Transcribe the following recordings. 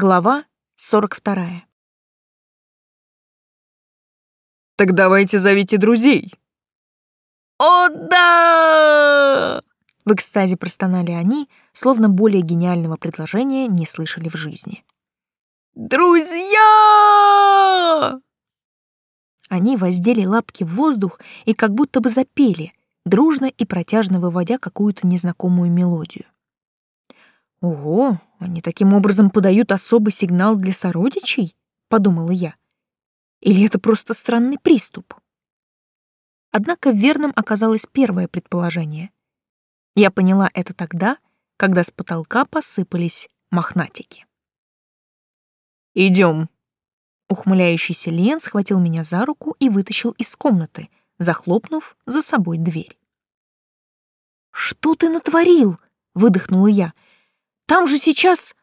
Глава 42. «Так давайте зовите друзей!» «О, да!» В экстазе простонали они, словно более гениального предложения не слышали в жизни. «Друзья!» Они воздели лапки в воздух и как будто бы запели, дружно и протяжно выводя какую-то незнакомую мелодию. «Ого, они таким образом подают особый сигнал для сородичей?» — подумала я. «Или это просто странный приступ?» Однако верным оказалось первое предположение. Я поняла это тогда, когда с потолка посыпались мохнатики. Идем. Ухмыляющийся Лен схватил меня за руку и вытащил из комнаты, захлопнув за собой дверь. «Что ты натворил?» — выдохнула я — там же сейчас...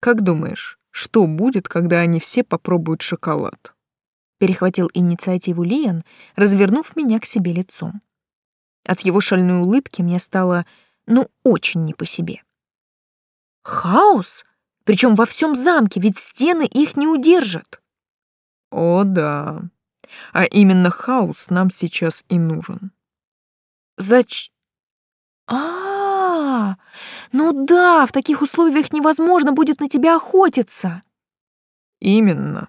Как думаешь, что будет, когда они все попробуют шоколад? Перехватил инициативу Лиан, развернув меня к себе лицом. От его шальной улыбки мне стало, ну, очень не по себе. Хаос? Причем во всем замке, ведь стены их не удержат. О, да. А именно хаос нам сейчас и нужен. Зач... А, ну да, в таких условиях невозможно будет на тебя охотиться. Именно.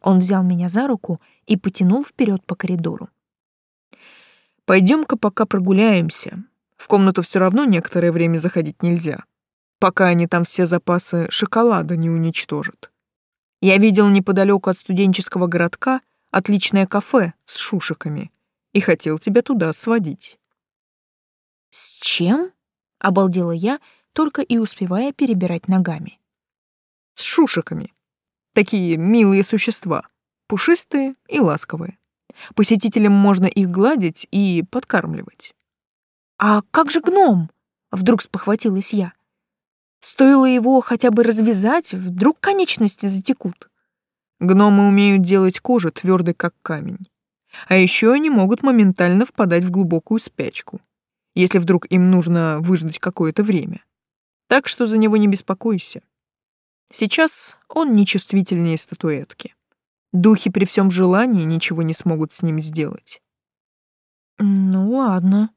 Он взял меня за руку и потянул вперед по коридору. Пойдем-ка пока прогуляемся. В комнату все равно некоторое время заходить нельзя, пока они там все запасы шоколада не уничтожат. Я видел неподалеку от студенческого городка отличное кафе с шушиками и хотел тебя туда сводить. С чем? Обалдела я, только и успевая перебирать ногами. С шушиками. Такие милые существа, пушистые и ласковые. Посетителям можно их гладить и подкармливать. «А как же гном?» — вдруг спохватилась я. «Стоило его хотя бы развязать, вдруг конечности затекут». Гномы умеют делать кожу твердой, как камень. А еще они могут моментально впадать в глубокую спячку если вдруг им нужно выждать какое-то время. Так что за него не беспокойся. Сейчас он нечувствительнее статуэтки. Духи при всем желании ничего не смогут с ним сделать. Ну ладно.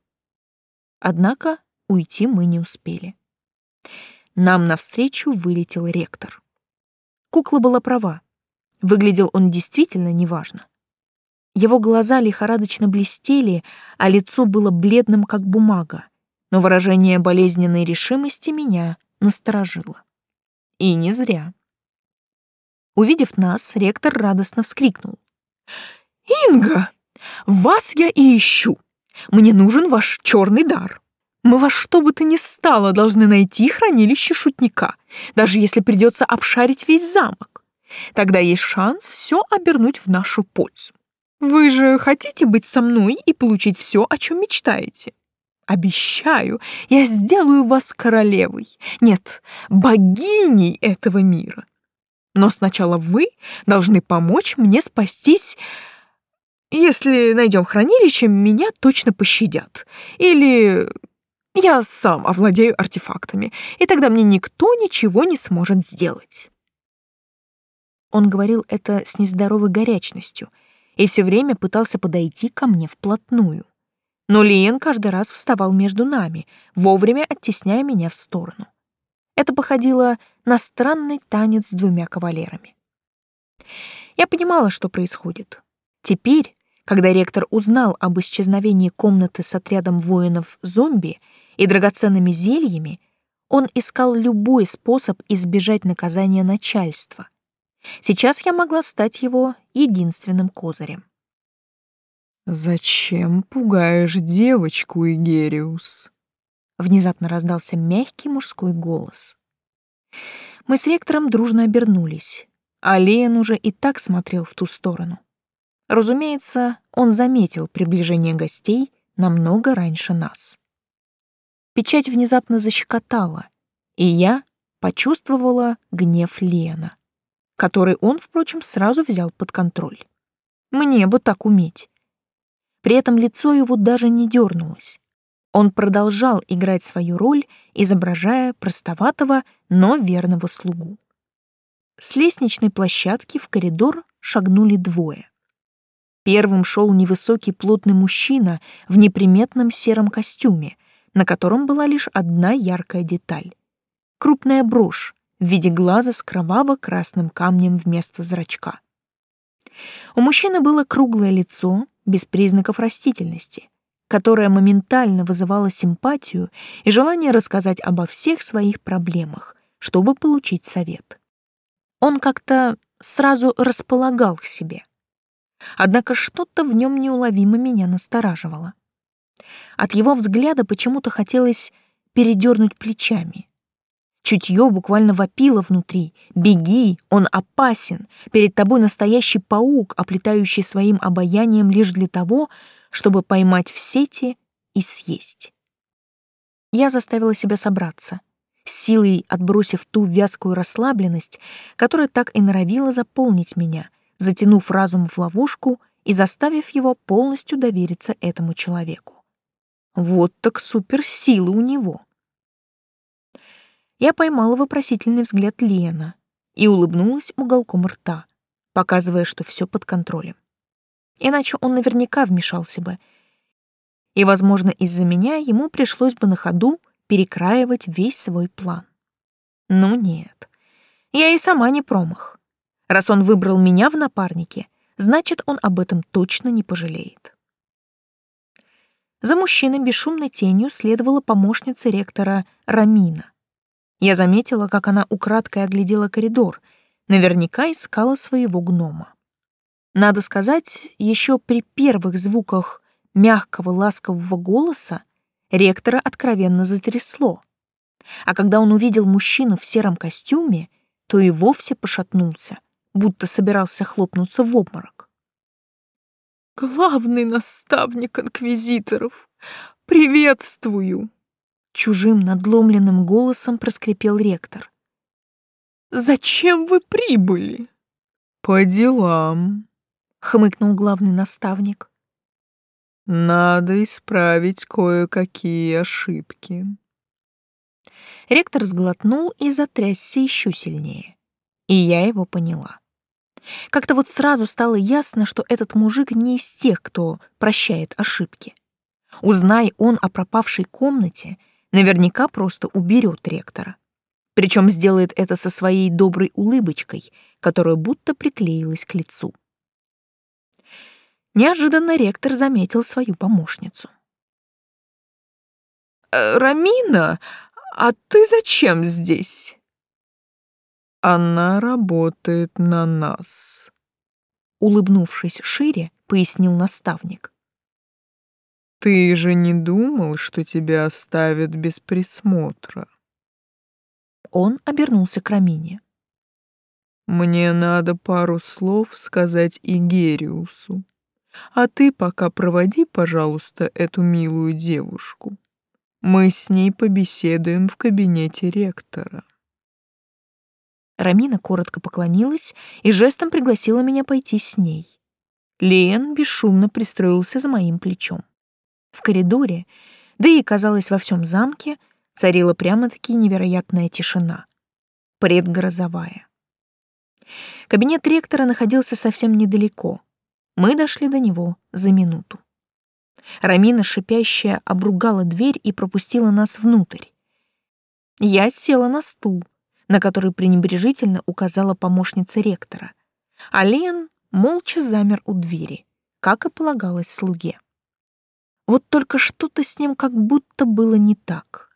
Однако уйти мы не успели. Нам навстречу вылетел ректор. Кукла была права. Выглядел он действительно неважно. Его глаза лихорадочно блестели, а лицо было бледным, как бумага, но выражение болезненной решимости меня насторожило. И не зря. Увидев нас, ректор радостно вскрикнул. «Инга, вас я и ищу. Мне нужен ваш черный дар. Мы во что бы то ни стало должны найти хранилище шутника, даже если придется обшарить весь замок. Тогда есть шанс все обернуть в нашу пользу. Вы же хотите быть со мной и получить все, о чем мечтаете? Обещаю, я сделаю вас королевой. Нет, богиней этого мира. Но сначала вы должны помочь мне спастись. Если найдем хранилище, меня точно пощадят. Или я сам овладею артефактами, и тогда мне никто ничего не сможет сделать. Он говорил это с нездоровой горячностью — и все время пытался подойти ко мне вплотную. Но Лиен каждый раз вставал между нами, вовремя оттесняя меня в сторону. Это походило на странный танец с двумя кавалерами. Я понимала, что происходит. Теперь, когда ректор узнал об исчезновении комнаты с отрядом воинов-зомби и драгоценными зельями, он искал любой способ избежать наказания начальства — Сейчас я могла стать его единственным козырем. «Зачем пугаешь девочку, Игериус?» Внезапно раздался мягкий мужской голос. Мы с ректором дружно обернулись, а Леон уже и так смотрел в ту сторону. Разумеется, он заметил приближение гостей намного раньше нас. Печать внезапно защекотала, и я почувствовала гнев Лена который он, впрочем, сразу взял под контроль. Мне бы так уметь. При этом лицо его даже не дернулось. Он продолжал играть свою роль, изображая простоватого, но верного слугу. С лестничной площадки в коридор шагнули двое. Первым шел невысокий плотный мужчина в неприметном сером костюме, на котором была лишь одна яркая деталь — крупная брошь в виде глаза с кроваво-красным камнем вместо зрачка. У мужчины было круглое лицо, без признаков растительности, которое моментально вызывало симпатию и желание рассказать обо всех своих проблемах, чтобы получить совет. Он как-то сразу располагал к себе. Однако что-то в нем неуловимо меня настораживало. От его взгляда почему-то хотелось передернуть плечами. Чутье буквально вопило внутри. «Беги, он опасен. Перед тобой настоящий паук, оплетающий своим обаянием лишь для того, чтобы поймать в сети и съесть». Я заставила себя собраться, силой отбросив ту вязкую расслабленность, которая так и норовила заполнить меня, затянув разум в ловушку и заставив его полностью довериться этому человеку. Вот так суперсилы у него. Я поймала вопросительный взгляд Лена и улыбнулась уголком рта, показывая, что все под контролем. Иначе он наверняка вмешался бы. И, возможно, из-за меня ему пришлось бы на ходу перекраивать весь свой план. Ну нет, я и сама не промах. Раз он выбрал меня в напарнике, значит, он об этом точно не пожалеет. За мужчиной бесшумной тенью следовала помощница ректора Рамина. Я заметила, как она украдкой оглядела коридор, наверняка искала своего гнома. Надо сказать, еще при первых звуках мягкого ласкового голоса ректора откровенно затрясло. А когда он увидел мужчину в сером костюме, то и вовсе пошатнулся, будто собирался хлопнуться в обморок. «Главный наставник инквизиторов! Приветствую!» Чужим надломленным голосом проскрипел ректор. «Зачем вы прибыли?» «По делам», — хмыкнул главный наставник. «Надо исправить кое-какие ошибки». Ректор сглотнул и затрясся еще сильнее. И я его поняла. Как-то вот сразу стало ясно, что этот мужик не из тех, кто прощает ошибки. Узнай он о пропавшей комнате, наверняка просто уберет ректора. Причем сделает это со своей доброй улыбочкой, которая будто приклеилась к лицу. Неожиданно ректор заметил свою помощницу. «Э, «Рамина, а ты зачем здесь?» «Она работает на нас», — улыбнувшись шире, пояснил наставник. Ты же не думал, что тебя оставят без присмотра? Он обернулся к Рамине. Мне надо пару слов сказать Игериусу. А ты пока проводи, пожалуйста, эту милую девушку. Мы с ней побеседуем в кабинете ректора. Рамина коротко поклонилась и жестом пригласила меня пойти с ней. Лен бесшумно пристроился за моим плечом. В коридоре, да и, казалось, во всем замке, царила прямо-таки невероятная тишина. Предгрозовая. Кабинет ректора находился совсем недалеко. Мы дошли до него за минуту. Рамина, шипящая, обругала дверь и пропустила нас внутрь. Я села на стул, на который пренебрежительно указала помощница ректора, а Лен молча замер у двери, как и полагалось слуге. Вот только что-то с ним как будто было не так.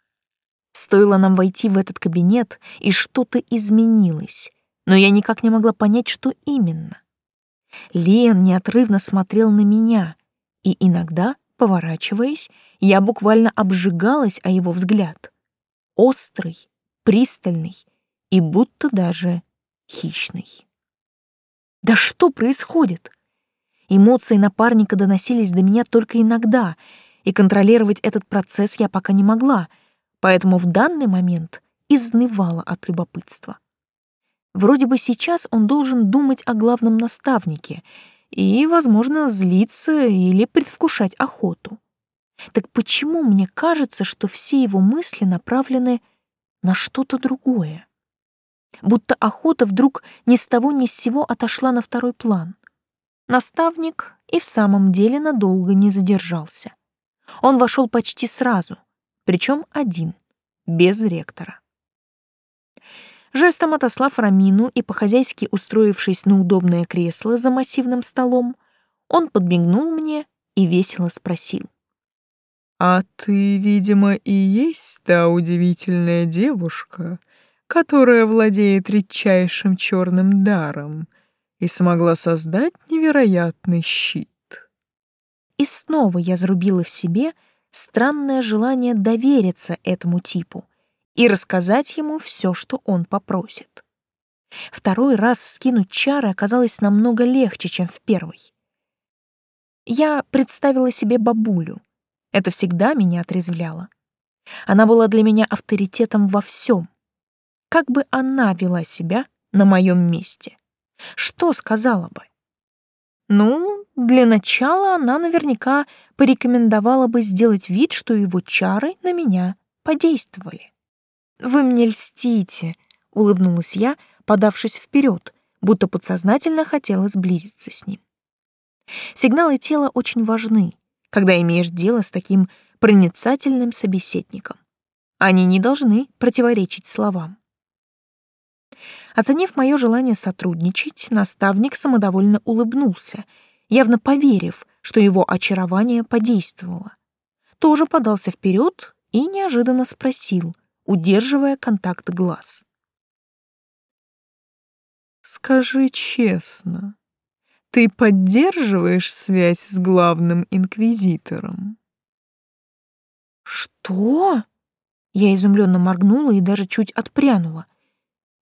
Стоило нам войти в этот кабинет, и что-то изменилось, но я никак не могла понять, что именно. Лен неотрывно смотрел на меня, и иногда, поворачиваясь, я буквально обжигалась о его взгляд. Острый, пристальный и будто даже хищный. Да что происходит? Эмоции напарника доносились до меня только иногда, и контролировать этот процесс я пока не могла, поэтому в данный момент изнывала от любопытства. Вроде бы сейчас он должен думать о главном наставнике и, возможно, злиться или предвкушать охоту. Так почему мне кажется, что все его мысли направлены на что-то другое? Будто охота вдруг ни с того ни с сего отошла на второй план. Наставник и в самом деле надолго не задержался. Он вошел почти сразу, причем один, без ректора. Жестом отослав Рамину и по-хозяйски устроившись на удобное кресло за массивным столом, он подмигнул мне и весело спросил. «А ты, видимо, и есть та удивительная девушка, которая владеет редчайшим черным даром и смогла создать невероятный щит». И снова я зарубила в себе странное желание довериться этому типу — и рассказать ему все, что он попросит. Второй раз скинуть чары оказалось намного легче, чем в первый. Я представила себе бабулю. Это всегда меня отрезвляло. Она была для меня авторитетом во всем. Как бы она вела себя на моем месте? Что сказала бы? Ну, для начала она наверняка порекомендовала бы сделать вид, что его чары на меня подействовали. «Вы мне льстите», — улыбнулась я, подавшись вперед, будто подсознательно хотела сблизиться с ним. Сигналы тела очень важны, когда имеешь дело с таким проницательным собеседником. Они не должны противоречить словам. Оценив мое желание сотрудничать, наставник самодовольно улыбнулся, явно поверив, что его очарование подействовало. Тоже подался вперед и неожиданно спросил, удерживая контакт глаз. «Скажи честно, ты поддерживаешь связь с главным инквизитором?» «Что?» Я изумленно моргнула и даже чуть отпрянула.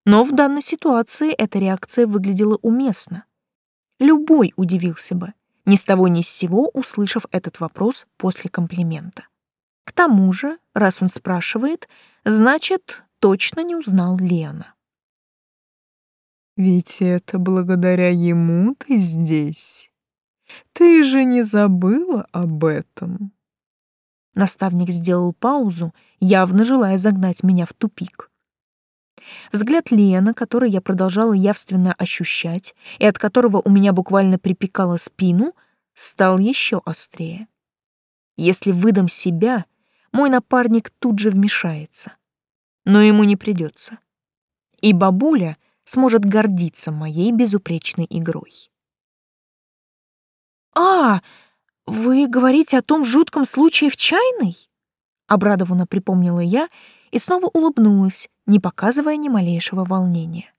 Но в данной ситуации эта реакция выглядела уместно. Любой удивился бы, ни с того ни с сего услышав этот вопрос после комплимента. К тому же, раз он спрашивает, значит, точно не узнал Лена. Ведь это благодаря ему ты здесь. Ты же не забыла об этом. Наставник сделал паузу, явно желая загнать меня в тупик. Взгляд Лена, который я продолжала явственно ощущать и от которого у меня буквально припекало спину, стал еще острее. Если выдам себя, мой напарник тут же вмешается. Но ему не придется. И бабуля сможет гордиться моей безупречной игрой. «А, вы говорите о том жутком случае в чайной?» Обрадованно припомнила я и снова улыбнулась, не показывая ни малейшего волнения.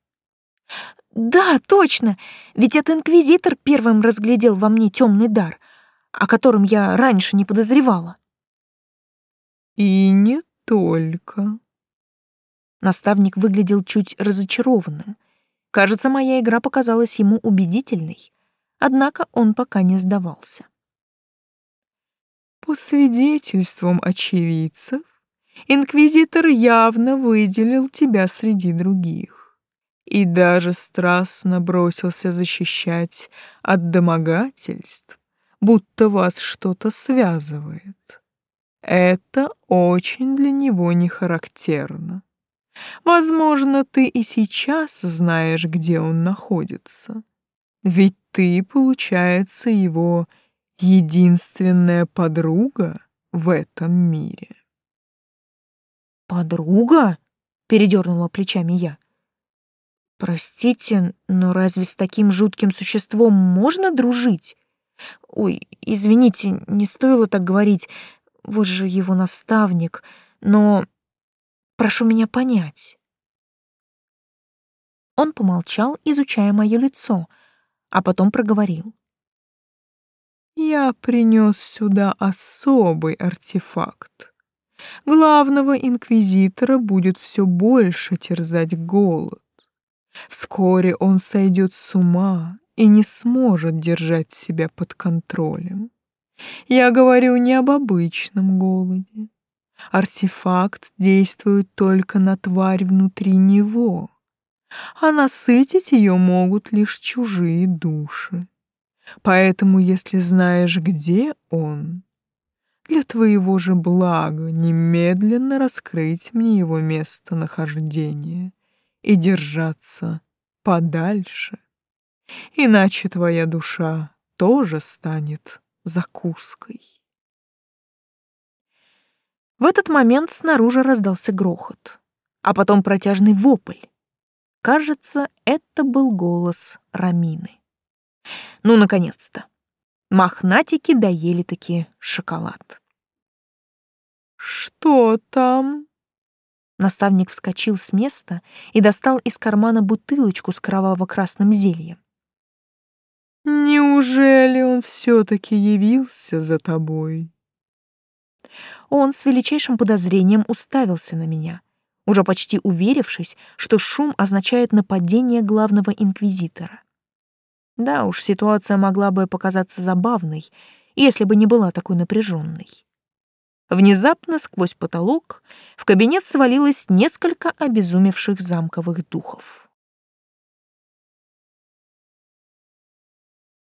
«Да, точно, ведь это инквизитор первым разглядел во мне темный дар, о котором я раньше не подозревала. И не только. Наставник выглядел чуть разочарованным. Кажется, моя игра показалась ему убедительной. Однако он пока не сдавался. По свидетельствам очевидцев, инквизитор явно выделил тебя среди других и даже страстно бросился защищать от домогательств, будто вас что-то связывает. Это очень для него не характерно. Возможно, ты и сейчас знаешь, где он находится. Ведь ты, получается, его единственная подруга в этом мире. «Подруга?» — передернула плечами я. «Простите, но разве с таким жутким существом можно дружить? Ой, извините, не стоило так говорить вот же его наставник, но прошу меня понять. Он помолчал, изучая мое лицо, а потом проговорил. «Я принес сюда особый артефакт. Главного инквизитора будет все больше терзать голод. Вскоре он сойдет с ума и не сможет держать себя под контролем. Я говорю не об обычном голоде. Артефакт действует только на тварь внутри него, а насытить ее могут лишь чужие души. Поэтому, если знаешь, где он, для твоего же блага немедленно раскрыть мне его местонахождение и держаться подальше. Иначе твоя душа тоже станет закуской. В этот момент снаружи раздался грохот, а потом протяжный вопль. Кажется, это был голос Рамины. Ну, наконец-то. Мохнатики доели-таки шоколад. «Что там?» Наставник вскочил с места и достал из кармана бутылочку с кроваво-красным зельем. «Неужели он все-таки явился за тобой?» Он с величайшим подозрением уставился на меня, уже почти уверившись, что шум означает нападение главного инквизитора. Да уж, ситуация могла бы показаться забавной, если бы не была такой напряженной. Внезапно сквозь потолок в кабинет свалилось несколько обезумевших замковых духов.